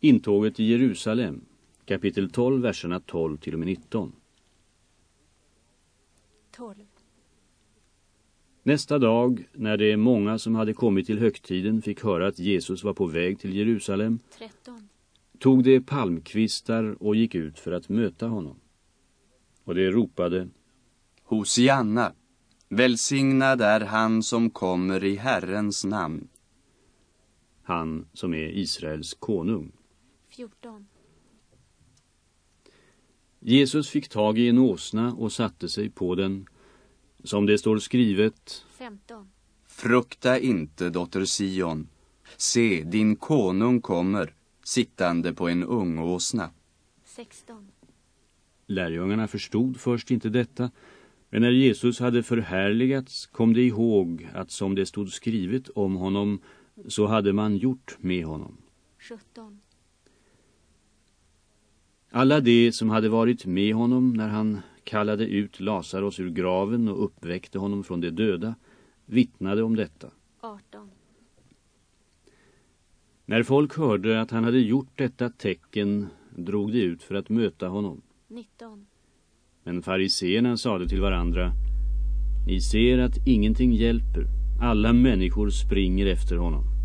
Intåget i Jerusalem, kapitel 12, verserna 12 till och med 19. 12. Nästa dag, när det många som hade kommit till högtiden fick höra att Jesus var på väg till Jerusalem, 13. tog de palmkvistar och gick ut för att möta honom. Och de ropade, Hosianna, välsignad är han som kommer i Herrens namn. han som är Israels konung. 14. Jesus fick tag i en åsna och satte sig på den, som det står skrivet, 15. Frukta inte, dotter Sion. Se, din konung kommer, sittande på en ung åsna. 16. Lärjungarna förstod först inte detta, men när Jesus hade förhärligats kom de ihåg att som det stod skrivet om honom så hade man gjort med honom. 17. Alla de som hade varit med honom när han kallade ut Lazarus ur graven och uppväckte honom från de döda vittnade om detta. 18. När folk hörde att han hade gjort detta tecken drog de ut för att möta honom. 19. Men fariseerna sade till varandra Ni ser att ingenting hjälper. Alla människor springer efter honom.